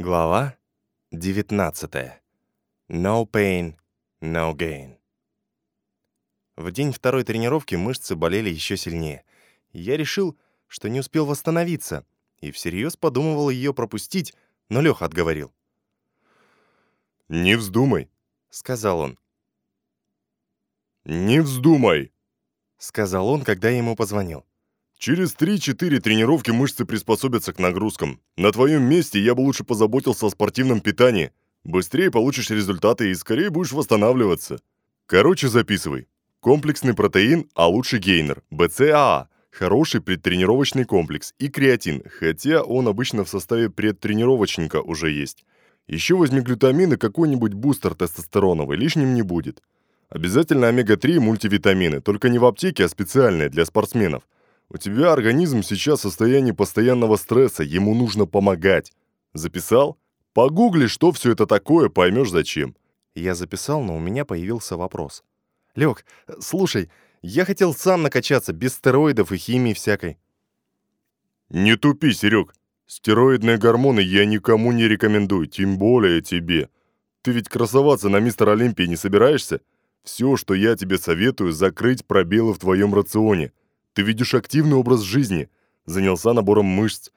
Глава 19. No pain, no gain. В день второй тренировки мышцы болели еще сильнее. Я решил, что не успел восстановиться, и всерьез подумывал ее пропустить, но Леха отговорил. «Не вздумай», — сказал он. «Не вздумай», — сказал он, когда я ему позвонил. Через 3-4 тренировки мышцы приспособятся к нагрузкам. На твоем месте я бы лучше позаботился о спортивном питании. Быстрее получишь результаты и скорее будешь восстанавливаться. Короче, записывай. Комплексный протеин, а лучше гейнер, БЦАА. Хороший предтренировочный комплекс и креатин, хотя он обычно в составе предтренировочника уже есть. Еще возьми глютамин и какой-нибудь бустер тестостероновый, лишним не будет. Обязательно омега-3 и мультивитамины, только не в аптеке, а специальные для спортсменов – у тебя организм сейчас в состоянии постоянного стресса, ему нужно помогать. Записал? Погугли, что все это такое, поймешь зачем. Я записал, но у меня появился вопрос. Лег, слушай, я хотел сам накачаться, без стероидов и химии всякой. Не тупи, Серег. Стероидные гормоны я никому не рекомендую, тем более тебе. Ты ведь красоваться на мистер Олимпии не собираешься? Все, что я тебе советую, закрыть пробелы в твоем рационе. Ты ведешь активный образ жизни, занялся набором мышц,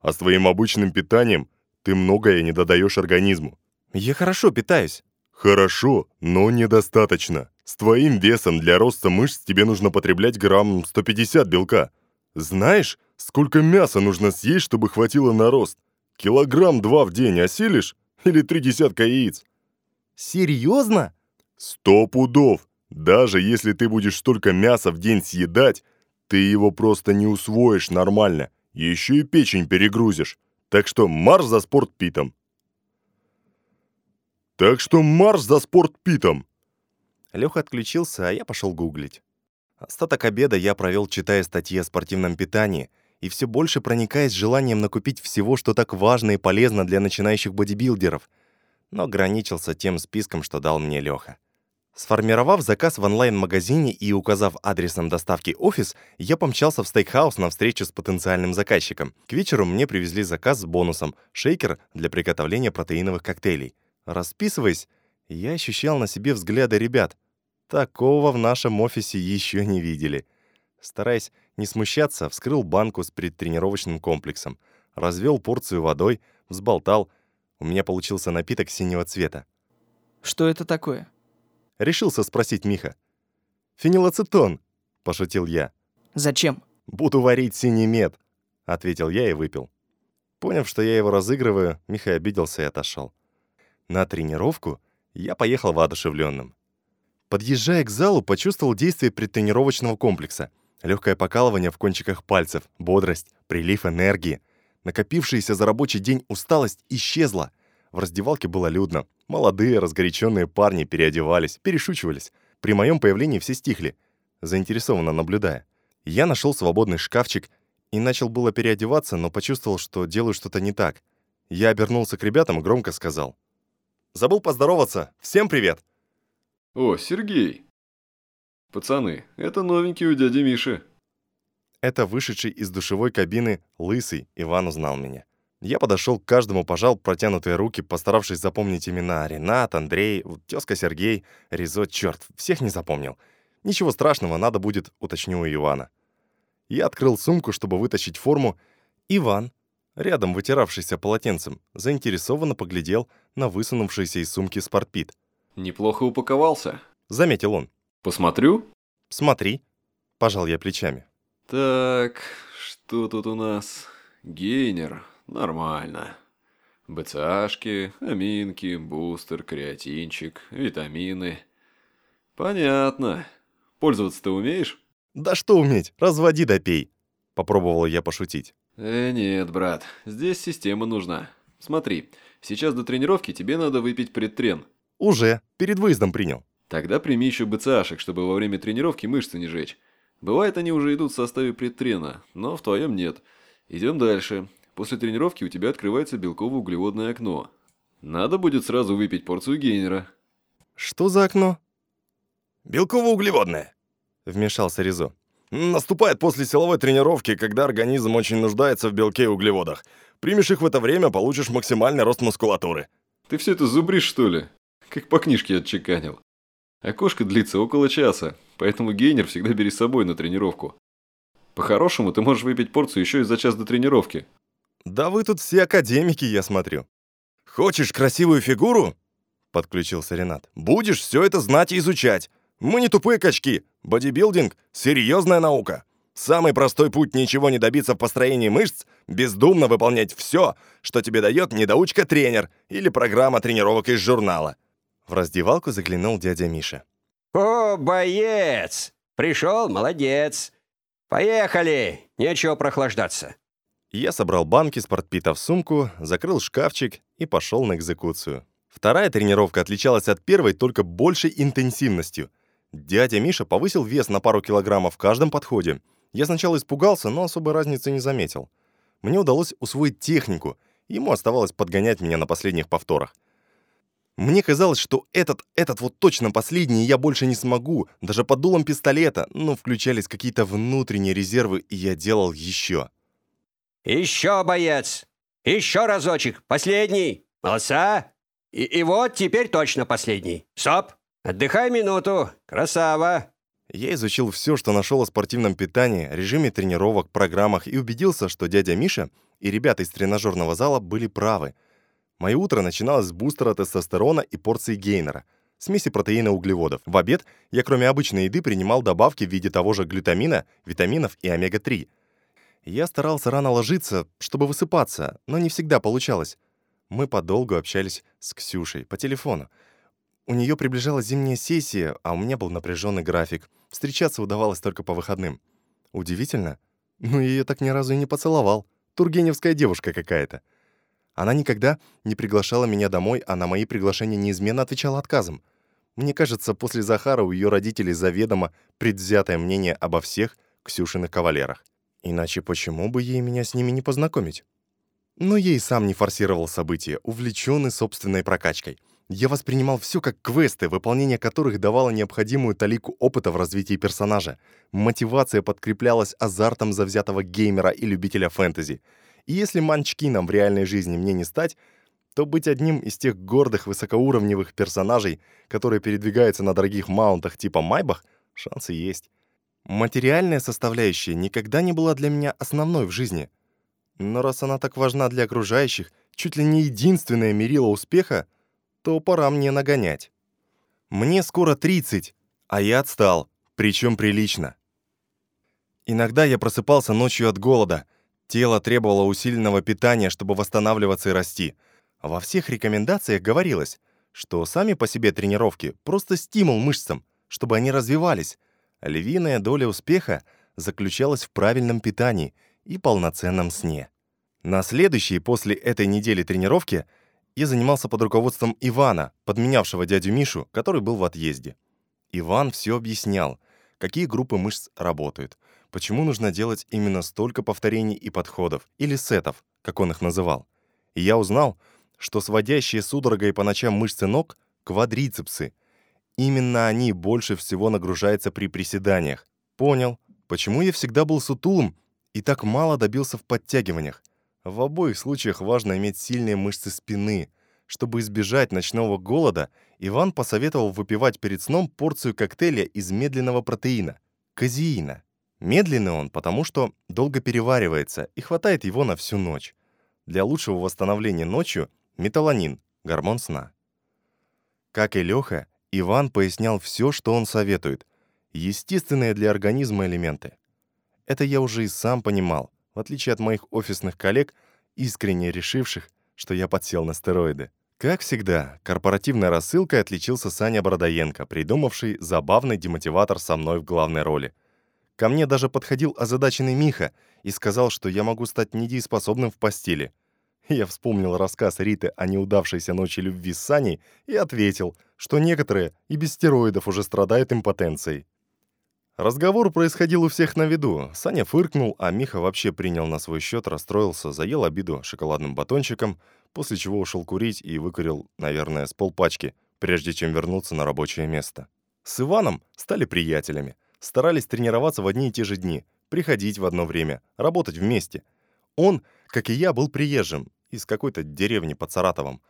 а с твоим обычным питанием ты многое не додаешь организму. Я хорошо питаюсь. Хорошо, но недостаточно. С твоим весом для роста мышц тебе нужно потреблять грамм 150 белка. Знаешь, сколько мяса нужно съесть, чтобы хватило на рост? Килограмм два в день осилишь? Или три десятка яиц? Серьезно? Сто пудов. Даже если ты будешь столько мяса в день съедать, ты его просто не усвоишь нормально, еще и печень перегрузишь. Так что марш за спортпитом. Так что марш за спортпитом. Леха отключился, а я пошел гуглить. Остаток обеда я провел, читая статьи о спортивном питании и все больше проникаясь желанием накупить всего, что так важно и полезно для начинающих бодибилдеров, но ограничился тем списком, что дал мне Леха. Сформировав заказ в онлайн-магазине и указав адресом доставки офис, я помчался в стейкхаус на встречу с потенциальным заказчиком. К вечеру мне привезли заказ с бонусом – шейкер для приготовления протеиновых коктейлей. Расписываясь, я ощущал на себе взгляды ребят. Такого в нашем офисе еще не видели. Стараясь не смущаться, вскрыл банку с предтренировочным комплексом, развел порцию водой, взболтал. У меня получился напиток синего цвета. «Что это такое?» — решился спросить Миха. «Фенилацетон», — пошутил я. «Зачем?» «Буду варить синий мед», — ответил я и выпил. Поняв, что я его разыгрываю, Миха обиделся и отошел. На тренировку я поехал воодушевленным. Подъезжая к залу, почувствовал действие предтренировочного комплекса. Легкое покалывание в кончиках пальцев, бодрость, прилив энергии. Накопившаяся за рабочий день усталость исчезла. В раздевалке было людно. Молодые, разгоряченные парни переодевались, перешучивались. При моем появлении все стихли, заинтересованно наблюдая. Я нашел свободный шкафчик и начал было переодеваться, но почувствовал, что делаю что-то не так. Я обернулся к ребятам и громко сказал. «Забыл поздороваться! Всем привет!» «О, Сергей!» «Пацаны, это новенький у дяди Миши». Это вышедший из душевой кабины лысый Иван узнал меня. Я подошел к каждому, пожал протянутые руки, постаравшись запомнить имена. Ренат, Андрей, тезка Сергей, Ризо, черт, всех не запомнил. Ничего страшного, надо будет, уточню у Ивана. Я открыл сумку, чтобы вытащить форму. Иван, рядом вытиравшийся полотенцем, заинтересованно поглядел на высунувшийся из сумки спортпит. «Неплохо упаковался», — заметил он. «Посмотрю?» «Смотри», — пожал я плечами. «Так, что тут у нас? Гейнер, Нормально. БЦАшки, аминки, бустер, креатинчик, витамины. Понятно. Пользоваться ты умеешь? Да что уметь, разводи да пей. Попробовал я пошутить. Э, нет, брат, здесь система нужна. Смотри, сейчас до тренировки тебе надо выпить предтрен. Уже, перед выездом принял. Тогда прими еще БЦАшек, чтобы во время тренировки мышцы не жечь. Бывает, они уже идут в составе предтрена, но в твоем нет. Идем дальше. После тренировки у тебя открывается белково-углеводное окно. Надо будет сразу выпить порцию гейнера. Что за окно? Белково-углеводное, вмешался Ризо. Наступает после силовой тренировки, когда организм очень нуждается в белке и углеводах. Примешь их в это время, получишь максимальный рост мускулатуры. Ты все это зубришь, что ли? Как по книжке отчеканил. Окошко длится около часа, поэтому гейнер всегда бери с собой на тренировку. По-хорошему, ты можешь выпить порцию еще и за час до тренировки. Да вы тут все академики, я смотрю. Хочешь красивую фигуру? Подключился Ренат. Будешь все это знать и изучать. Мы не тупые качки. Бодибилдинг — серьезная наука. Самый простой путь ничего не добиться в построении мышц — бездумно выполнять все, что тебе дает недоучка-тренер или программа тренировок из журнала. В раздевалку заглянул дядя Миша. «О, боец! Пришел, молодец! Поехали! Нечего прохлаждаться!» Я собрал банки спортпита в сумку, закрыл шкафчик и пошел на экзекуцию. Вторая тренировка отличалась от первой только большей интенсивностью. Дядя Миша повысил вес на пару килограммов в каждом подходе. Я сначала испугался, но особой разницы не заметил. Мне удалось усвоить технику, ему оставалось подгонять меня на последних повторах. Мне казалось, что этот, этот вот точно последний я больше не смогу, даже под дулом пистолета, но включались какие-то внутренние резервы, и я делал еще. «Еще, боец! Еще разочек! Последний! Молодца! И, и вот теперь точно последний! Стоп! Отдыхай минуту! Красава!» Я изучил все, что нашел о спортивном питании, режиме тренировок, программах и убедился, что дядя Миша и ребята из тренажерного зала были правы – Мое утро начиналось с бустера тестостерона и порции гейнера, смеси протеина углеводов. В обед я кроме обычной еды принимал добавки в виде того же глютамина, витаминов и омега-3. Я старался рано ложиться, чтобы высыпаться, но не всегда получалось. Мы подолгу общались с Ксюшей по телефону. У нее приближалась зимняя сессия, а у меня был напряженный график. Встречаться удавалось только по выходным. Удивительно, но ее так ни разу и не поцеловал. Тургеневская девушка какая-то. Она никогда не приглашала меня домой, а на мои приглашения неизменно отвечала отказом. Мне кажется, после Захара у ее родителей заведомо предвзятое мнение обо всех Ксюшиных кавалерах. Иначе почему бы ей меня с ними не познакомить? Но ей сам не форсировал события, увлеченный собственной прокачкой. Я воспринимал все как квесты, выполнение которых давало необходимую талику опыта в развитии персонажа. Мотивация подкреплялась азартом завзятого геймера и любителя фэнтези — и если манчкином в реальной жизни мне не стать, то быть одним из тех гордых высокоуровневых персонажей, которые передвигаются на дорогих маунтах типа Майбах, шансы есть. Материальная составляющая никогда не была для меня основной в жизни. Но раз она так важна для окружающих, чуть ли не единственное мерило успеха, то пора мне нагонять. Мне скоро 30, а я отстал, причем прилично. Иногда я просыпался ночью от голода — Тело требовало усиленного питания, чтобы восстанавливаться и расти. Во всех рекомендациях говорилось, что сами по себе тренировки — просто стимул мышцам, чтобы они развивались. Львиная доля успеха заключалась в правильном питании и полноценном сне. На следующей после этой недели тренировки я занимался под руководством Ивана, подменявшего дядю Мишу, который был в отъезде. Иван все объяснял, какие группы мышц работают — почему нужно делать именно столько повторений и подходов, или сетов, как он их называл. И я узнал, что сводящие судорогой по ночам мышцы ног — квадрицепсы. Именно они больше всего нагружаются при приседаниях. Понял, почему я всегда был сутулым и так мало добился в подтягиваниях. В обоих случаях важно иметь сильные мышцы спины. Чтобы избежать ночного голода, Иван посоветовал выпивать перед сном порцию коктейля из медленного протеина – казеина. Медленный он, потому что долго переваривается и хватает его на всю ночь. Для лучшего восстановления ночью металонин, гормон сна. Как и Леха, Иван пояснял все, что он советует. Естественные для организма элементы. Это я уже и сам понимал, в отличие от моих офисных коллег, искренне решивших, что я подсел на стероиды. Как всегда, корпоративной рассылкой отличился Саня Бородоенко, придумавший забавный демотиватор со мной в главной роли — Ко мне даже подходил озадаченный Миха и сказал, что я могу стать недееспособным в постели. Я вспомнил рассказ Риты о неудавшейся ночи любви с Саней и ответил, что некоторые и без стероидов уже страдают импотенцией. Разговор происходил у всех на виду. Саня фыркнул, а Миха вообще принял на свой счет, расстроился, заел обиду шоколадным батончиком, после чего ушел курить и выкурил, наверное, с полпачки, прежде чем вернуться на рабочее место. С Иваном стали приятелями старались тренироваться в одни и те же дни, приходить в одно время, работать вместе. Он, как и я, был приезжим из какой-то деревни под Саратовом.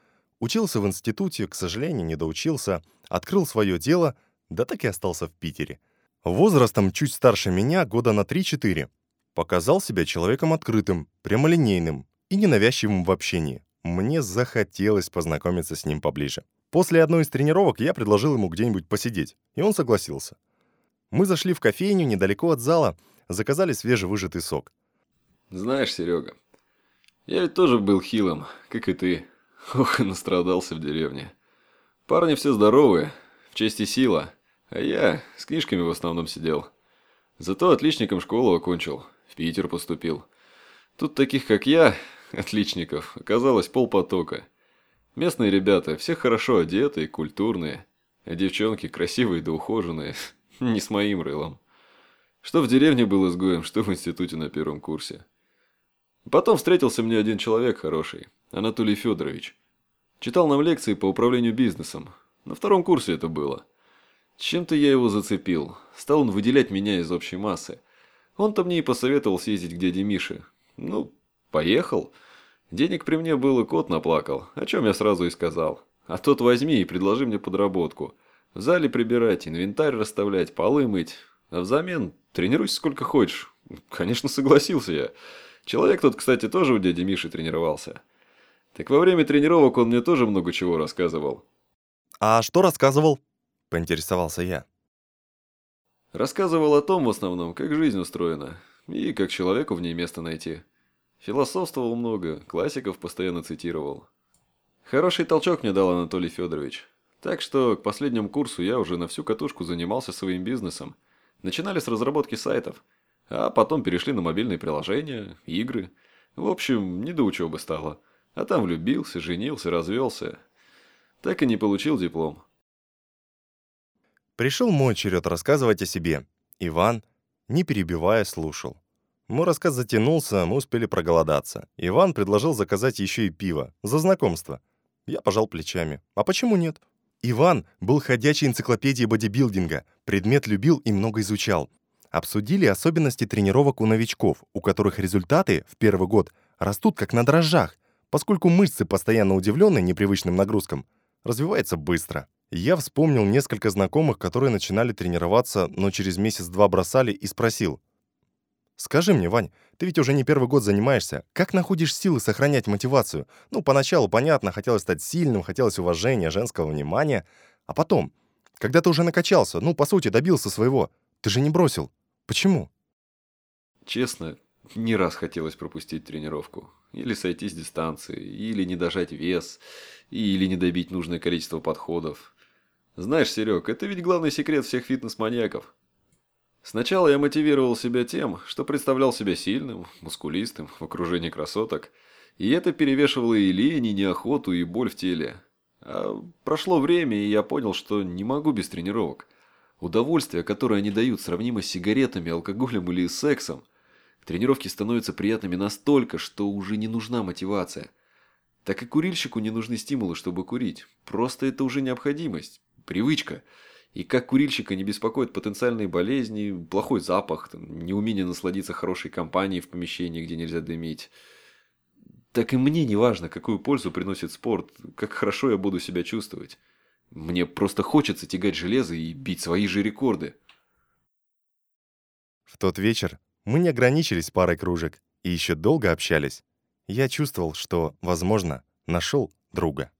Учился в институте, к сожалению, не доучился, открыл свое дело, да так и остался в Питере. Возрастом чуть старше меня, года на 3-4. Показал себя человеком открытым, прямолинейным и ненавязчивым в общении. Мне захотелось познакомиться с ним поближе. После одной из тренировок я предложил ему где-нибудь посидеть, и он согласился. Мы зашли в кофейню недалеко от зала, заказали свежевыжатый сок. Знаешь, Серега, я ведь тоже был хилым, как и ты. Ох, настрадался в деревне. Парни все здоровые, в честь и сила, а я с книжками в основном сидел. Зато отличником школу окончил, в Питер поступил. Тут таких, как я, отличников, оказалось полпотока. Местные ребята все хорошо одеты и культурные, а девчонки красивые да ухоженные, не с моим рылом. Что в деревне был изгоем, что в институте на первом курсе. Потом встретился мне один человек хороший, Анатолий Федорович. Читал нам лекции по управлению бизнесом. На втором курсе это было. Чем-то я его зацепил. Стал он выделять меня из общей массы. Он-то мне и посоветовал съездить к дяде Мише. Ну, поехал. Денег при мне было, кот наплакал, о чем я сразу и сказал. А тот возьми и предложи мне подработку. В зале прибирать, инвентарь расставлять, полы мыть. А взамен тренируйся сколько хочешь. Конечно, согласился я. Человек тот, кстати, тоже у дяди Миши тренировался. Так во время тренировок он мне тоже много чего рассказывал. «А что рассказывал?» — поинтересовался я. Рассказывал о том в основном, как жизнь устроена, и как человеку в ней место найти. Философствовал много, классиков постоянно цитировал. Хороший толчок мне дал Анатолий Федорович. Так что к последнему курсу я уже на всю катушку занимался своим бизнесом. Начинали с разработки сайтов – а потом перешли на мобильные приложения, игры. В общем, не до учебы стало. А там влюбился, женился, развелся. Так и не получил диплом. Пришел мой черед рассказывать о себе. Иван, не перебивая, слушал. Мой рассказ затянулся, мы успели проголодаться. Иван предложил заказать еще и пиво, за знакомство. Я пожал плечами. А почему нет? Иван был ходячей энциклопедией бодибилдинга, предмет любил и много изучал. Обсудили особенности тренировок у новичков, у которых результаты в первый год растут как на дрожжах, поскольку мышцы, постоянно удивленные непривычным нагрузкам, развиваются быстро. Я вспомнил несколько знакомых, которые начинали тренироваться, но через месяц-два бросали и спросил. «Скажи мне, Вань, ты ведь уже не первый год занимаешься. Как находишь силы сохранять мотивацию? Ну, поначалу, понятно, хотелось стать сильным, хотелось уважения, женского внимания. А потом, когда ты уже накачался, ну, по сути, добился своего, ты же не бросил. Почему? Честно, не раз хотелось пропустить тренировку. Или сойти с дистанции, или не дожать вес, или не добить нужное количество подходов. Знаешь, Серег, это ведь главный секрет всех фитнес-маньяков. Сначала я мотивировал себя тем, что представлял себя сильным, мускулистым, в окружении красоток. И это перевешивало и лень, и неохоту, и боль в теле. А прошло время, и я понял, что не могу без тренировок. Удовольствие, которое они дают, сравнимо с сигаретами, алкоголем или сексом. Тренировки становятся приятными настолько, что уже не нужна мотивация. Так и курильщику не нужны стимулы, чтобы курить. Просто это уже необходимость, привычка. И как курильщика не беспокоит потенциальные болезни, плохой запах, неумение насладиться хорошей компанией в помещении, где нельзя дымить. Так и мне не важно, какую пользу приносит спорт, как хорошо я буду себя чувствовать. Мне просто хочется тягать железо и бить свои же рекорды. В тот вечер мы не ограничились парой кружек и еще долго общались. Я чувствовал, что, возможно, нашел друга.